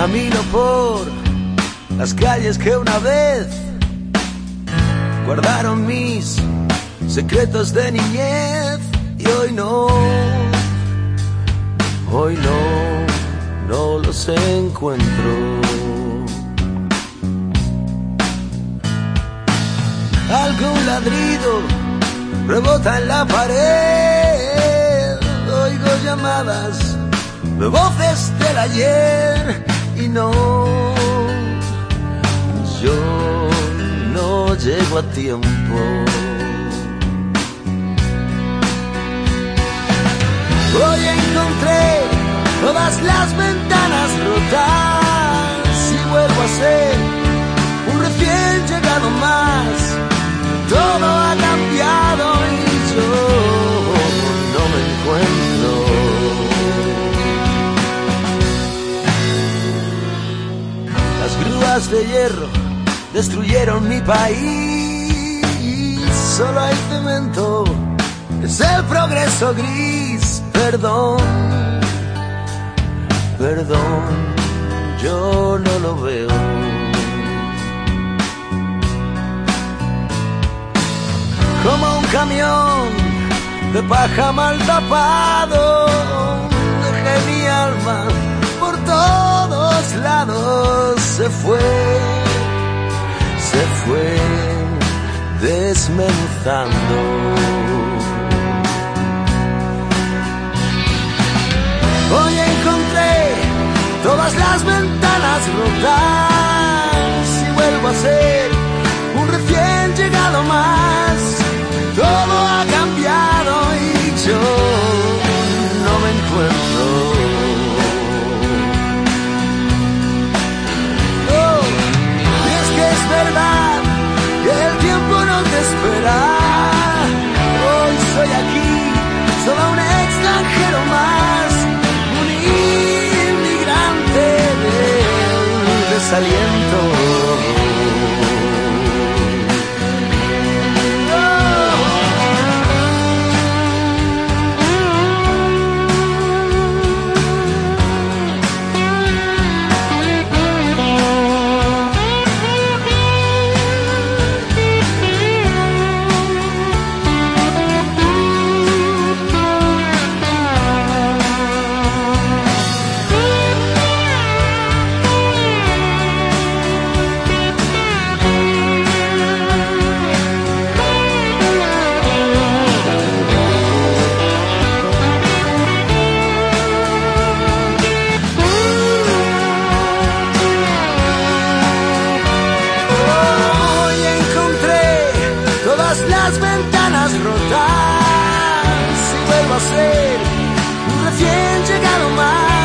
Camino por las calles que una vez guardaron mis secretos de niñez. Y hoy no, hoy no, no los encuentro. Algún ladrido rebota en la pared, oigo llamadas de voces del ayer y no, yo no llego a tiempo. Hoy encontré todas las ventanas De hierro destruyeron mi país. Solo hay cemento, es el progreso gris. Perdón, perdón, yo no lo veo. Como un camión de paja mal tapado, dejé mi alma fue, se fue desmenuzando. Hoy encontré todas las ventanas rotas y vuelvo a ser un recién llegado más. las ventanas rotas y vuelvo a ser un recién llegado más.